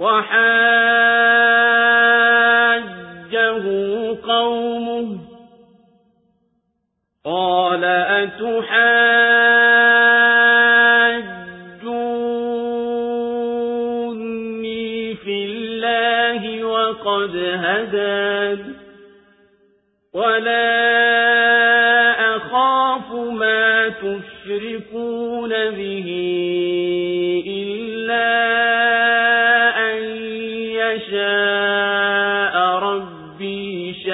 وَحَاجَّهُ قَوْمُهُ قَالَ أَتُحَاجُّونِّي فِي اللَّهِ وَقَدْ هَدَانِ وَلَا أَخَافُ مَا تُشْرِكُونَ بِهِ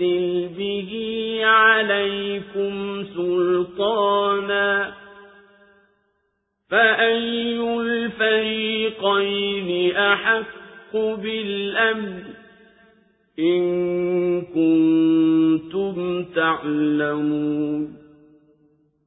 يُنَزِّلْ بِهِ عَلَيْكُمْ سُلْطَانًا. فَأَيُّ الْفَرِيقَيْنِ أَحَقُّ بِالْأَمْنِ إِن كُنتُمْ تَعْلَمُونَ؟